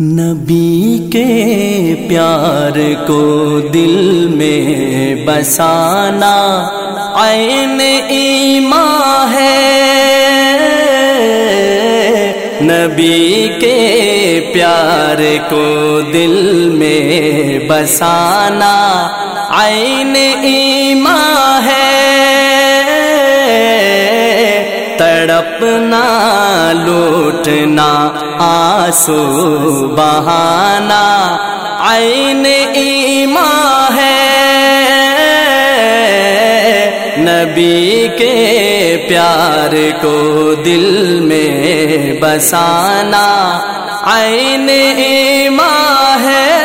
نبی کے پیار کو دل میں بسانا عین ایمان ہے۔ نبی کے پیار کو دل میں بسانا عین ایمان ہے۔ تڑپنا، لوٹنا آسو بہانا، عین ایمان ہے۔ نبی کے پیار کو دل میں بسانا، عین ایمان ہے۔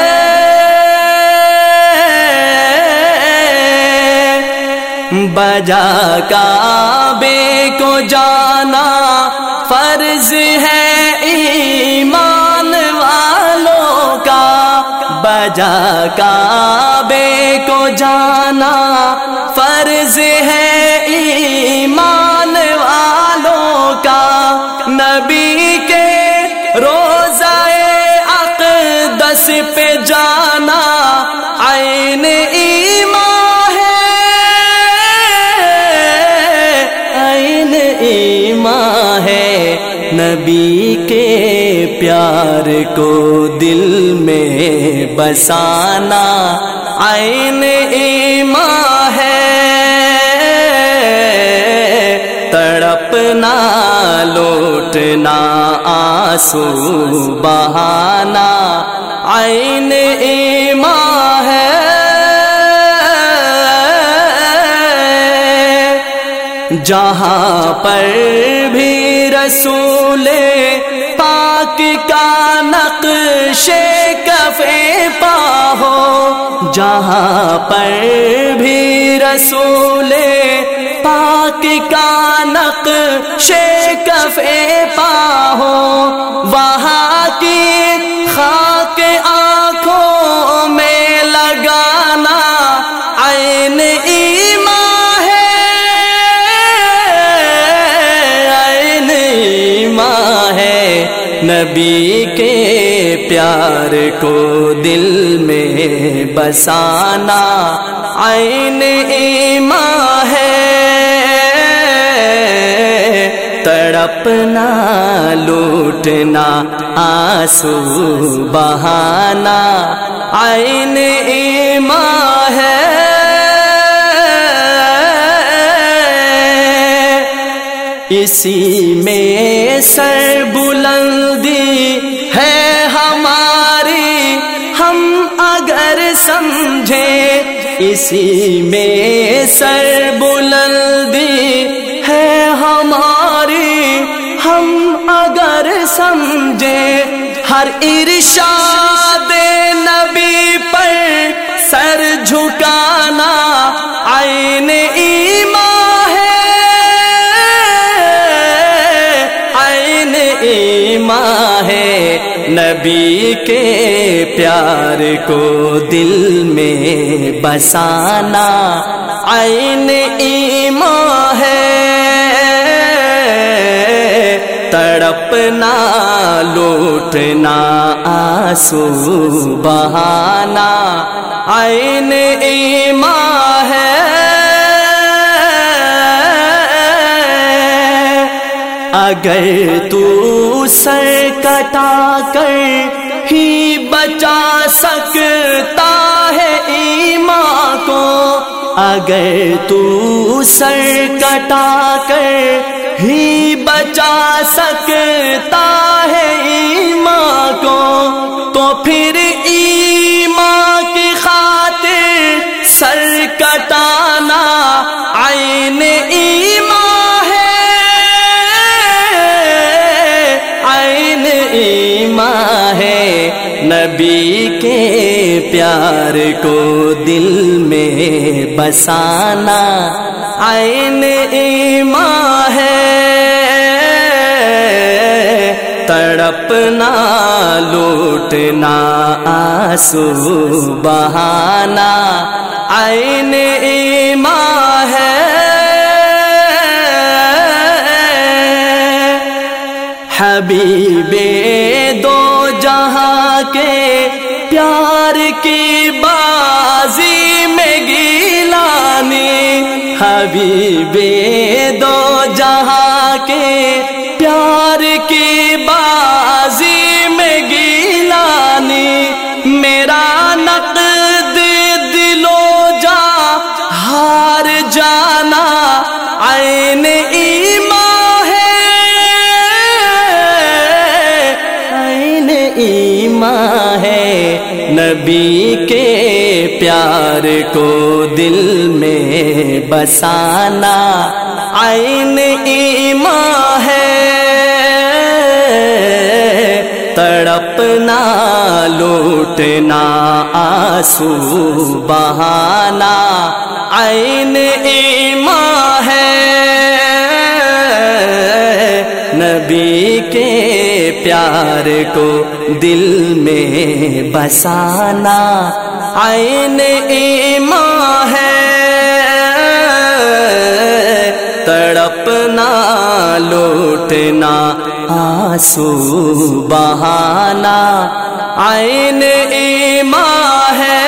بجا کعبے کو جانا فرض ہے ایمان والوں کا بجا کعبے کو جانا فرض ہے ایمان والوں کا نبی کے روزہ اقدس پہ جانا نبی کے پیار کو دل میں بسانا عین ایمان ہے۔ تڑپنا، لوٹنا آسو بہانا عین ایمان ہے۔ جہاں پر بھی رسول پاک کا نقش کفے پاہو، جہاں پر بھی رسول پاک کا نقش کفے پاہو، وہاں نبی کے پیار کو دل میں بسانا عین ایمان ہے۔ تڑپنا، لوٹنا آسو بہانا عین ایمان ہے۔ اسی میں سر بلندی ہے ہماری، ہم اگر سمجھے اسی میں سر بلندی ہے ہماری، ہم اگر سمجھے ہر ارشاد نبی کے پیار کو دل میں بسانا عین ایمان ہے۔ تڑپنا، لوٹنا آسو بہانا عین ایمان ہے۔ اگر تو سر کٹا کر ہی بچا سکتا ہے ایمان کو۔ اگر تو سر کٹا کر ہی بچا سکتا ہے ایمان کو، تو پھر نبی کے پیار کو دل میں بسانا عین ایمان ہے۔ تڑپنا، لوٹنا آسو بہانا عین ایمان ہے۔ حبیب دو جہاں کے پیار کی بازی میں گیلانی۔ حبیب دو نبی کے پیار کو دل میں بسانا عین ایمان ہے۔ تڑپنا، لوٹنا آسو بہانا عین ایمان نبی کے پیار کو دل میں بسانا عین ایمان ہے۔ تڑپنا، لوٹنا آسو بہانا عین ایمان